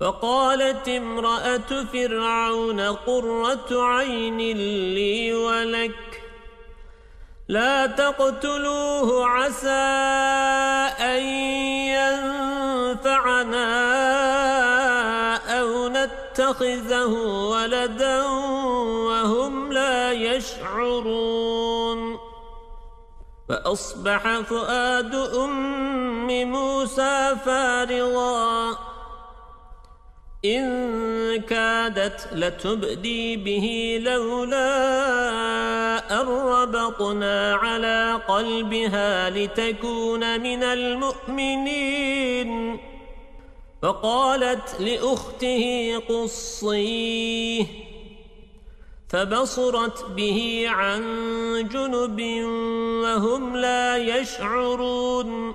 فقالت امرأة فرعون قرة عين لي ولك. لا تقتلوه عسى أن ينفعنا أو نتخذه ولدا وهم لا يشعرون. فأصبح فؤاد أم موسى فارغاً. إن كادت لتبدي به لولا أربطنا على قلبها لتكون من المؤمنين. فقالت لأخته قصيه فبصرت به عن جنب وهم لا يشعرون.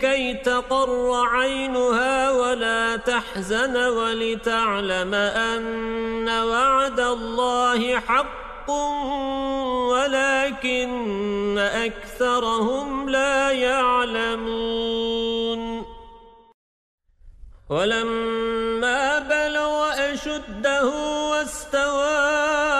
كي تقر عينها ولا تحزن ولتعلم أن وعد الله حق ولكن أكثرهم لا يعلمون. ولما بلغ أشده واستوى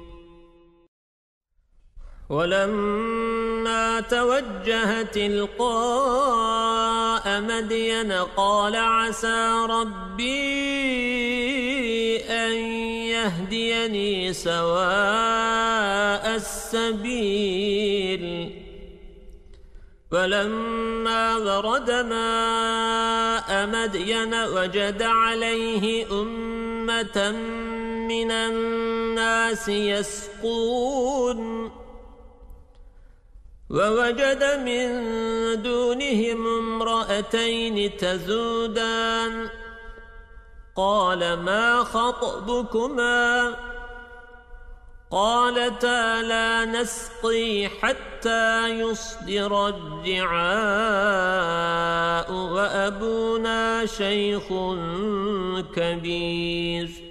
ولما توجه تلقاء مدين قال عسى ربي أن يهديني سواء السبيل. فلما ورد ماء مدين وجد عليه أمة من الناس يسقون. ووجد من دونهم امرأتين تزودان. قال ما خطبكما؟ قالتا لا نسقي حتى يصدر الرعاء وأبونا شيخ كبير.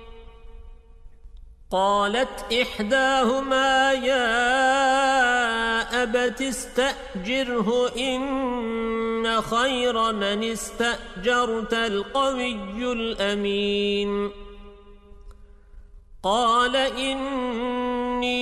قالت إحداهما يا أبت استأجره إن خير من استأجرت القوي الأمين. قال إني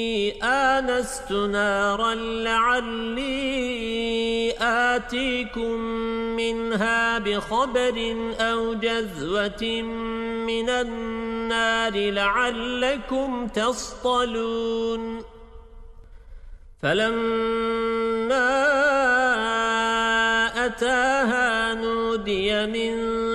آنست نارا لعلي آتيكم منها بخبر أو جذوة من النار لعلكم تصطلون. فلما أتاها نودي من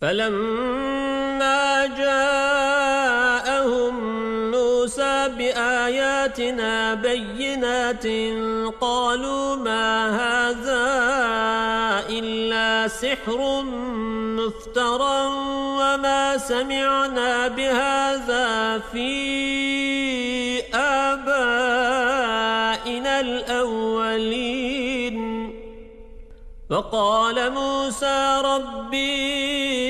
فلما جاءهم موسى بآياتنا بينات قالوا ما هذا إلا سحر مفترى وما سمعنا بهذا في آبائنا الأولين. وقال موسى ربي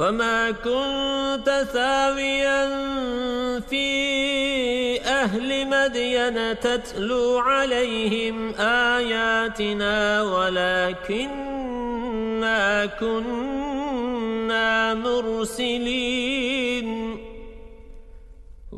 وما كنت ثاويا في أهل مدين تتلو عليهم آياتنا ولكننا كنا مرسلين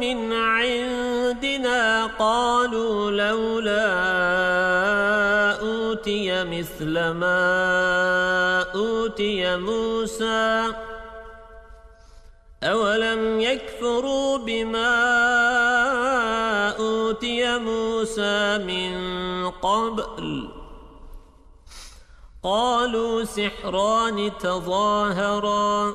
من عندنا قالوا لولا أوتي مثل ما أوتي موسى أولم يكفروا بما أوتي موسى من قبل قالوا سحران تظاهرا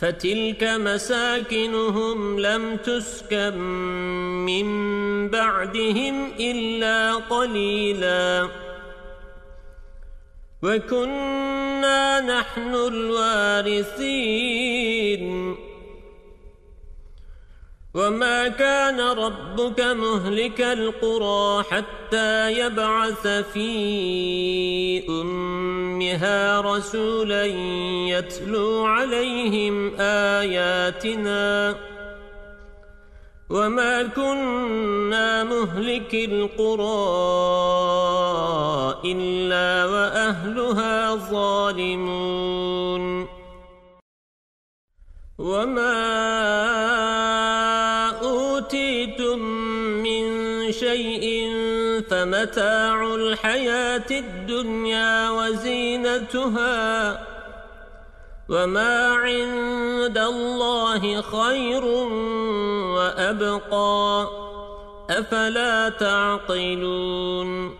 فتلك مساكنهم لم تسكن من بعدهم إلا قليلا. وكنا نحن الوارثين. وما كان ربك مهلك القرى حتى يبعث في أمها رسولا يتلو عليهم آياتنا وما كنا مهلك القرى إلا وأهلها ظالمون وما فمتاع الحياة الدنيا وزينتها وما عند الله خير وأبقى أفلا تعقلون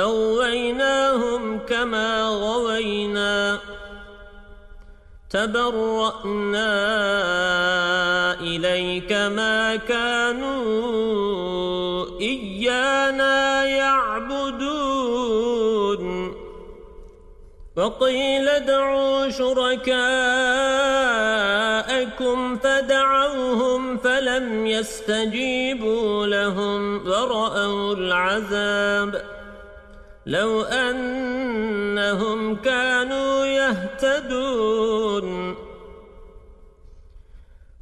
أغويناهم كما غوينا تبرأنا إليك ما كانوا إيانا يعبدون وقيل ادعوا شركاءكم فدعوهم فلم يستجيبوا لهم ورأوا العذاب لو أنهم كانوا يهتدون.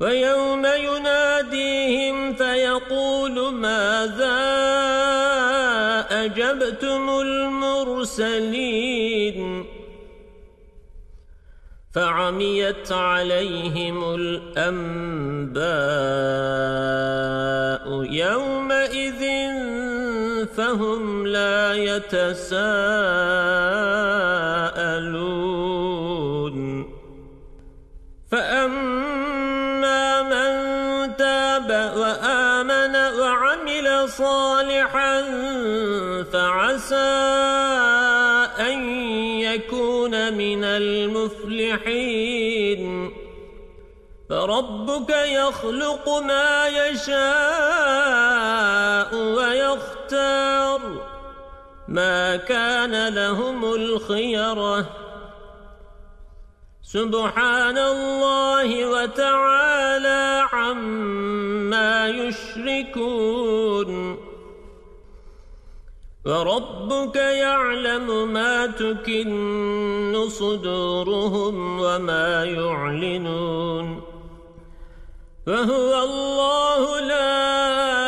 ويوم يناديهم فيقول ماذا أجبتم المرسلين؟ فعميت عليهم الأنباء يومئذ فهم لا يتساءلون. فأما من تاب وآمن وعمل صالحا فعسى أن يكون من المفلحين. فرب وربك يخلق ما يشاء ويختار ما كان لهم الخيرة. سبحان الله وتعالى عما يشركون. وربك يعلم ما تكن صدورهم وما يعلنون. فهو الله لا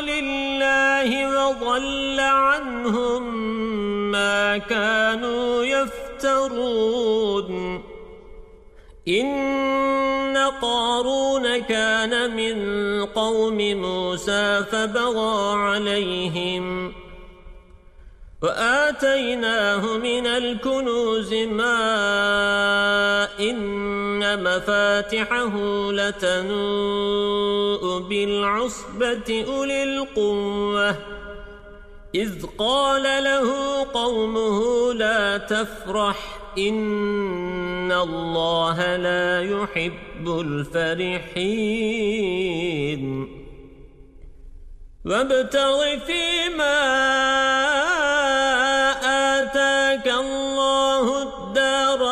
لله وضل عنهم ما كانوا يفترون. إن قارون كان من قوم موسى فبغى عليهم وآتيناه من الكنوز ما مفاتحه لتنوء بالعصبة أولي القوة. إذ قال له قومه لا تفرح إن الله لا يحب الفرحين. وابتغ فيما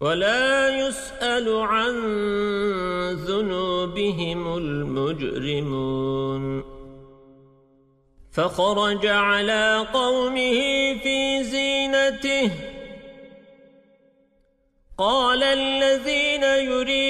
ولا يسأل عن ذنوبهم المجرمون. فخرج على قومه في زينته. قال الذين يريدون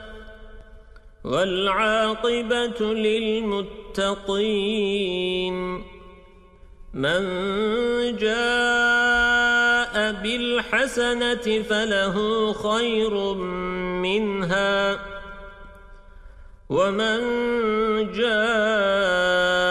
والعاقبة للمتقين من جاء بالحسنة فله خير منها ومن جاء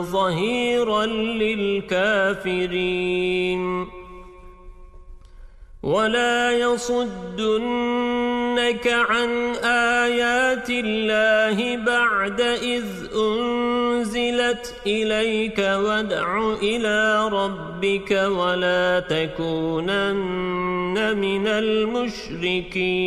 ظهيرا للكافرين. ولا يصدنك عن آيات الله بعد إذ أنزلت إليك وادع إلى ربك ولا تكونن من المشركين.